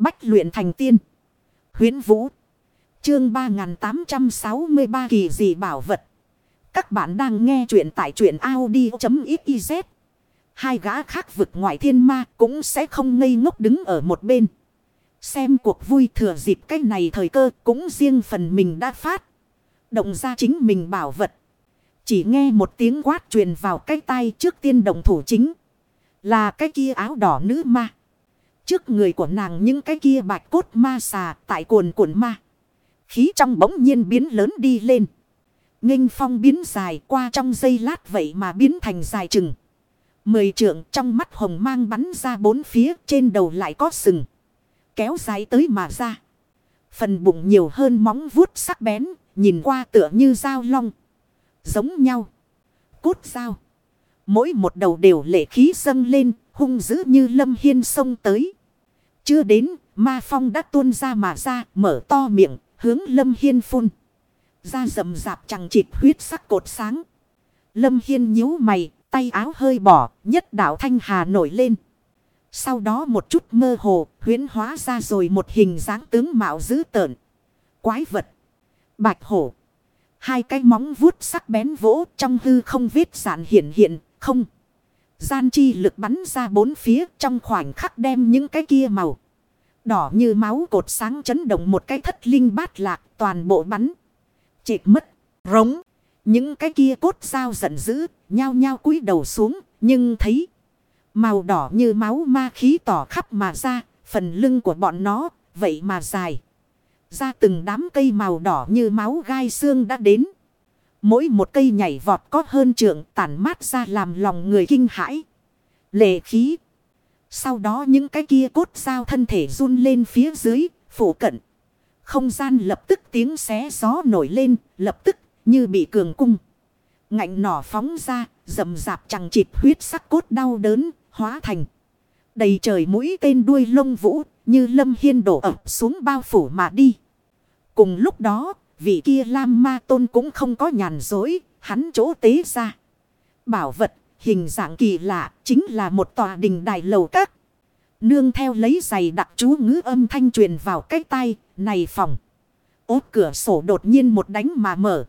Bách luyện thành tiên. huyễn Vũ. Chương 3863 kỳ dị bảo vật. Các bạn đang nghe truyện tại truyện Audi.xyz. Hai gã khác vực ngoại thiên ma cũng sẽ không ngây ngốc đứng ở một bên. Xem cuộc vui thừa dịp cái này thời cơ cũng riêng phần mình đã phát. Động ra chính mình bảo vật. Chỉ nghe một tiếng quát truyền vào cái tay trước tiên động thủ chính. Là cái kia áo đỏ nữ ma. Trước người của nàng những cái kia bạch cốt ma xà tại cuồn cuộn ma. Khí trong bỗng nhiên biến lớn đi lên. nghênh phong biến dài qua trong giây lát vậy mà biến thành dài chừng. Mười trượng trong mắt hồng mang bắn ra bốn phía trên đầu lại có sừng. Kéo dài tới mà ra. Phần bụng nhiều hơn móng vuốt sắc bén, nhìn qua tựa như dao long. Giống nhau. Cốt dao. Mỗi một đầu đều lệ khí dâng lên, hung dữ như lâm hiên sông tới. Chưa đến, ma phong đã tuôn ra mà ra, mở to miệng, hướng lâm hiên phun. Ra rầm rạp chẳng chịt huyết sắc cột sáng. Lâm hiên nhíu mày, tay áo hơi bỏ, nhất đạo thanh hà nổi lên. Sau đó một chút mơ hồ, huyến hóa ra rồi một hình dáng tướng mạo dữ tợn. Quái vật. Bạch hổ. Hai cái móng vuốt sắc bén vỗ trong hư không vết sản hiện hiện, không. Gian chi lực bắn ra bốn phía trong khoảnh khắc đem những cái kia màu. Đỏ như máu cột sáng chấn động một cái thất linh bát lạc toàn bộ bắn. Chịt mất, rống. Những cái kia cốt sao giận dữ, nhao nhao cúi đầu xuống, nhưng thấy màu đỏ như máu ma khí tỏ khắp mà ra, phần lưng của bọn nó, vậy mà dài. Ra từng đám cây màu đỏ như máu gai xương đã đến. Mỗi một cây nhảy vọt có hơn trượng tản mát ra làm lòng người kinh hãi. Lệ khí. Sau đó những cái kia cốt sao thân thể run lên phía dưới, phủ cận. Không gian lập tức tiếng xé gió nổi lên, lập tức như bị cường cung. Ngạnh nỏ phóng ra, rầm rạp chẳng chịt huyết sắc cốt đau đớn, hóa thành. Đầy trời mũi tên đuôi lông vũ, như lâm hiên đổ ập xuống bao phủ mà đi. Cùng lúc đó, vị kia Lam Ma Tôn cũng không có nhàn dối, hắn chỗ tế ra. Bảo vật, hình dạng kỳ lạ, chính là một tòa đình đài lầu các. Nương theo lấy giày đặc chú ngữ âm thanh truyền vào cái tay, này phòng. Ốt cửa sổ đột nhiên một đánh mà mở.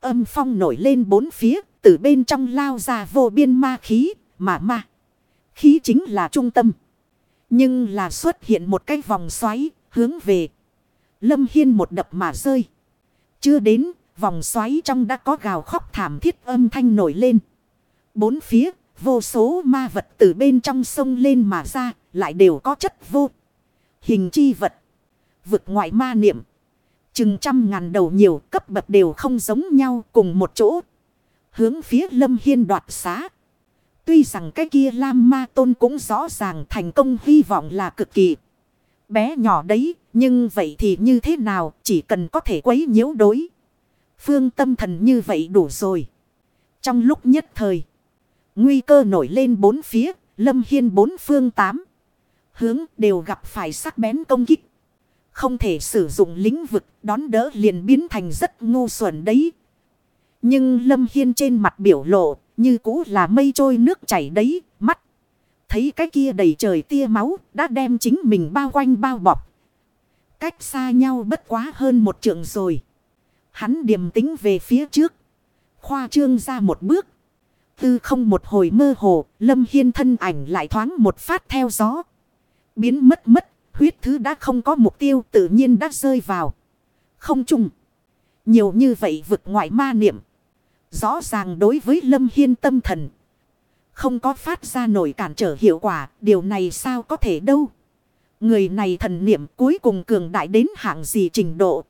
Âm phong nổi lên bốn phía, từ bên trong lao ra vô biên ma khí, mà ma. Khí chính là trung tâm. Nhưng là xuất hiện một cái vòng xoáy, hướng về. Lâm Hiên một đập mà rơi. Chưa đến, vòng xoáy trong đã có gào khóc thảm thiết âm thanh nổi lên. Bốn phía, vô số ma vật từ bên trong sông lên mà ra, lại đều có chất vô. Hình chi vật. Vực ngoại ma niệm. Chừng trăm ngàn đầu nhiều cấp bậc đều không giống nhau cùng một chỗ. Hướng phía lâm hiên đoạt xá. Tuy rằng cái kia Lam Ma Tôn cũng rõ ràng thành công hy vọng là cực kỳ bé nhỏ đấy, nhưng vậy thì như thế nào, chỉ cần có thể quấy nhiễu đối. Phương tâm thần như vậy đủ rồi. Trong lúc nhất thời, nguy cơ nổi lên bốn phía, lâm hiên bốn phương tám. Hướng đều gặp phải sắc bén công kích. Không thể sử dụng lĩnh vực đón đỡ liền biến thành rất ngu xuẩn đấy. Nhưng lâm hiên trên mặt biểu lộ như cũ là mây trôi nước chảy đấy, mắt. Thấy cái kia đầy trời tia máu đã đem chính mình bao quanh bao bọc. Cách xa nhau bất quá hơn một trượng rồi. Hắn điềm tính về phía trước. Khoa trương ra một bước. Tư không một hồi mơ hồ, Lâm Hiên thân ảnh lại thoáng một phát theo gió. Biến mất mất, huyết thứ đã không có mục tiêu tự nhiên đã rơi vào. Không trùng. Nhiều như vậy vực ngoại ma niệm. Rõ ràng đối với Lâm Hiên tâm thần không có phát ra nổi cản trở hiệu quả, điều này sao có thể đâu. Người này thần niệm cuối cùng cường đại đến hạng gì trình độ.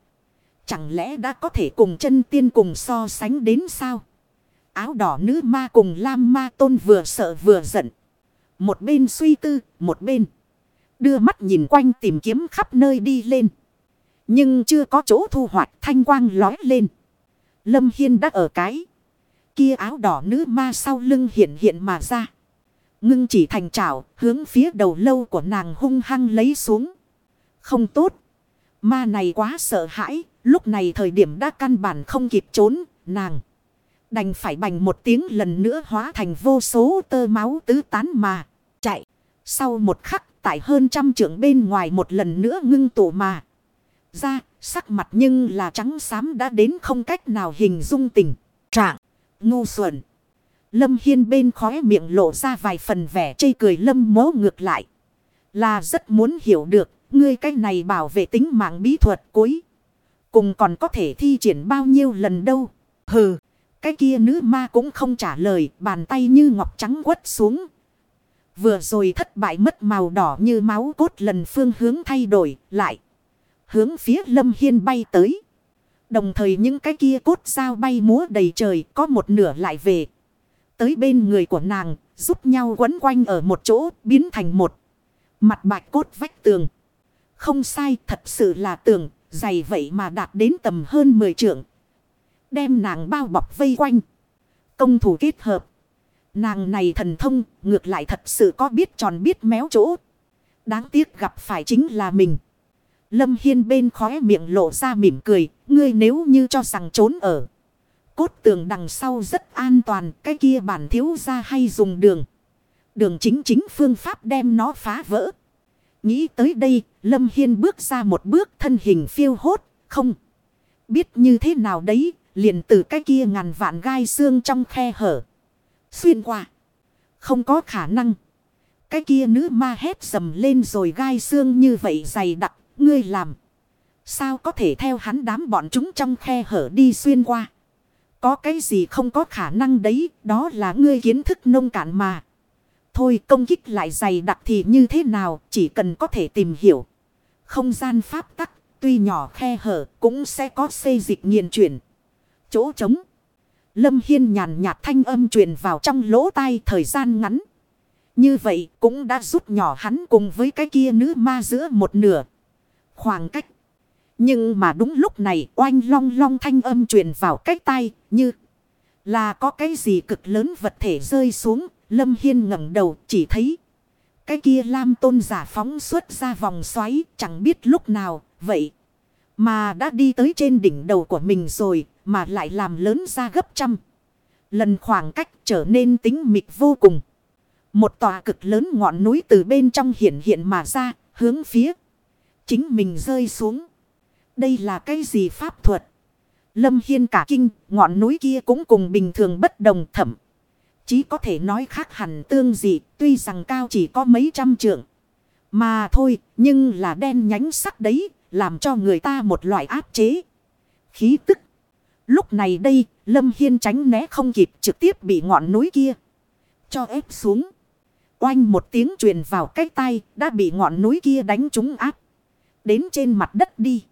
Chẳng lẽ đã có thể cùng chân tiên cùng so sánh đến sao? Áo đỏ nữ ma cùng lam ma tôn vừa sợ vừa giận. Một bên suy tư, một bên. Đưa mắt nhìn quanh tìm kiếm khắp nơi đi lên. Nhưng chưa có chỗ thu hoạch thanh quang lói lên. Lâm Hiên đã ở cái kia áo đỏ nữ ma sau lưng hiện hiện mà ra. Ngưng chỉ thành trảo, hướng phía đầu lâu của nàng hung hăng lấy xuống. Không tốt. Ma này quá sợ hãi, lúc này thời điểm đã căn bản không kịp trốn, nàng. Đành phải bành một tiếng lần nữa hóa thành vô số tơ máu tứ tán mà, chạy. Sau một khắc tại hơn trăm trượng bên ngoài một lần nữa ngưng tụ mà. Ra, sắc mặt nhưng là trắng xám đã đến không cách nào hình dung tình. Trạng, ngu xuẩn. Lâm Hiên bên khóe miệng lộ ra vài phần vẻ chây cười lâm mố ngược lại. Là rất muốn hiểu được, ngươi cái này bảo vệ tính mạng bí thuật cuối. Cùng còn có thể thi triển bao nhiêu lần đâu. Hừ, cái kia nữ ma cũng không trả lời, bàn tay như ngọc trắng quất xuống. Vừa rồi thất bại mất màu đỏ như máu cốt lần phương hướng thay đổi, lại. Hướng phía lâm hiên bay tới. Đồng thời những cái kia cốt sao bay múa đầy trời, có một nửa lại về. Tới bên người của nàng, giúp nhau quấn quanh ở một chỗ, biến thành một. Mặt bạch cốt vách tường. Không sai, thật sự là tường, dày vậy mà đạt đến tầm hơn 10 trượng. Đem nàng bao bọc vây quanh. Công thủ kết hợp. Nàng này thần thông, ngược lại thật sự có biết tròn biết méo chỗ. Đáng tiếc gặp phải chính là mình. Lâm Hiên bên khóe miệng lộ ra mỉm cười, ngươi nếu như cho rằng trốn ở. Cốt tường đằng sau rất an toàn, cái kia bản thiếu ra hay dùng đường. Đường chính chính phương pháp đem nó phá vỡ. Nghĩ tới đây, Lâm Hiên bước ra một bước thân hình phiêu hốt, không. Biết như thế nào đấy, liền từ cái kia ngàn vạn gai xương trong khe hở. Xuyên qua. Không có khả năng. Cái kia nữ ma hét dầm lên rồi gai xương như vậy dày đặc, ngươi làm. Sao có thể theo hắn đám bọn chúng trong khe hở đi xuyên qua. Có cái gì không có khả năng đấy, đó là ngươi kiến thức nông cạn mà. Thôi công kích lại dày đặc thì như thế nào, chỉ cần có thể tìm hiểu. Không gian pháp tắc, tuy nhỏ khe hở, cũng sẽ có xây dịch nghiền chuyển. Chỗ trống. Lâm Hiên nhàn nhạt thanh âm truyền vào trong lỗ tai thời gian ngắn. Như vậy cũng đã giúp nhỏ hắn cùng với cái kia nữ ma giữa một nửa. Khoảng cách. Nhưng mà đúng lúc này, oanh long long thanh âm truyền vào cách tai như là có cái gì cực lớn vật thể rơi xuống. Lâm Hiên ngẩng đầu, chỉ thấy cái kia lam tôn giả phóng xuất ra vòng xoáy, chẳng biết lúc nào, vậy. Mà đã đi tới trên đỉnh đầu của mình rồi, mà lại làm lớn ra gấp trăm. Lần khoảng cách trở nên tính mịch vô cùng. Một tòa cực lớn ngọn núi từ bên trong hiện hiện mà ra, hướng phía. Chính mình rơi xuống. Đây là cái gì pháp thuật? Lâm Hiên cả kinh, ngọn núi kia cũng cùng bình thường bất đồng thẩm. chỉ có thể nói khác hẳn tương dị, tuy rằng cao chỉ có mấy trăm trượng. Mà thôi, nhưng là đen nhánh sắc đấy, làm cho người ta một loại áp chế. Khí tức. Lúc này đây, Lâm Hiên tránh né không kịp trực tiếp bị ngọn núi kia. Cho ép xuống. Oanh một tiếng truyền vào cái tay, đã bị ngọn núi kia đánh trúng áp. Đến trên mặt đất đi.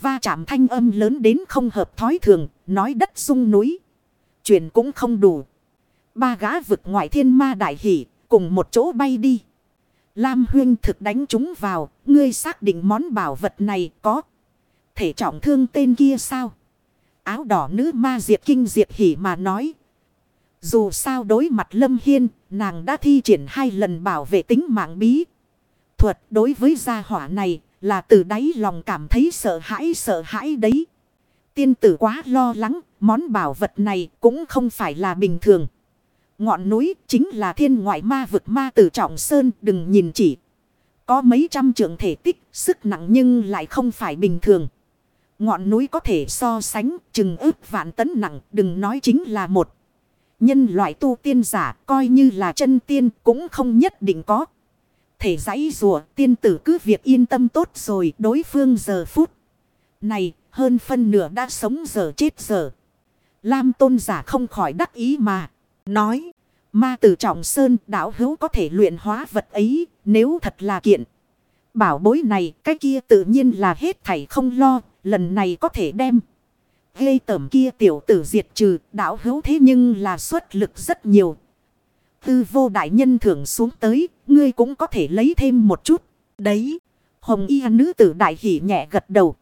Va chạm thanh âm lớn đến không hợp thói thường, nói đất sung núi. Chuyện cũng không đủ. Ba gã vực ngoại thiên ma đại hỷ, cùng một chỗ bay đi. Lam huyên thực đánh chúng vào, ngươi xác định món bảo vật này có thể trọng thương tên kia sao? Áo đỏ nữ ma diệt kinh diệt hỉ mà nói. Dù sao đối mặt Lâm Hiên, nàng đã thi triển hai lần bảo vệ tính mạng bí. Thuật đối với gia hỏa này là từ đáy lòng cảm thấy sợ hãi sợ hãi đấy. Tiên tử quá lo lắng, món bảo vật này cũng không phải là bình thường. Ngọn núi chính là thiên ngoại ma vực ma tử trọng sơn đừng nhìn chỉ. Có mấy trăm trượng thể tích sức nặng nhưng lại không phải bình thường. Ngọn núi có thể so sánh chừng ước vạn tấn nặng đừng nói chính là một. Nhân loại tu tiên giả coi như là chân tiên cũng không nhất định có. Thể giấy rùa tiên tử cứ việc yên tâm tốt rồi đối phương giờ phút. Này hơn phân nửa đã sống giờ chết giờ. Lam tôn giả không khỏi đắc ý mà. Nói, ma tử trọng sơn đảo hữu có thể luyện hóa vật ấy, nếu thật là kiện. Bảo bối này, cái kia tự nhiên là hết thảy không lo, lần này có thể đem. Gây tẩm kia tiểu tử diệt trừ, đảo hữu thế nhưng là xuất lực rất nhiều. Tư vô đại nhân thưởng xuống tới, ngươi cũng có thể lấy thêm một chút. Đấy, hồng y nữ tử đại hỉ nhẹ gật đầu.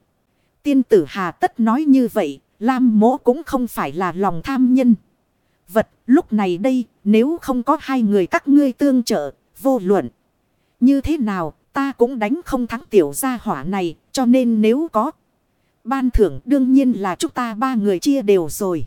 Tiên tử hà tất nói như vậy, Lam mỗ cũng không phải là lòng tham nhân vật. Lúc này đây, nếu không có hai người các ngươi tương trợ, vô luận. Như thế nào, ta cũng đánh không thắng tiểu gia hỏa này, cho nên nếu có. Ban thưởng đương nhiên là chúng ta ba người chia đều rồi.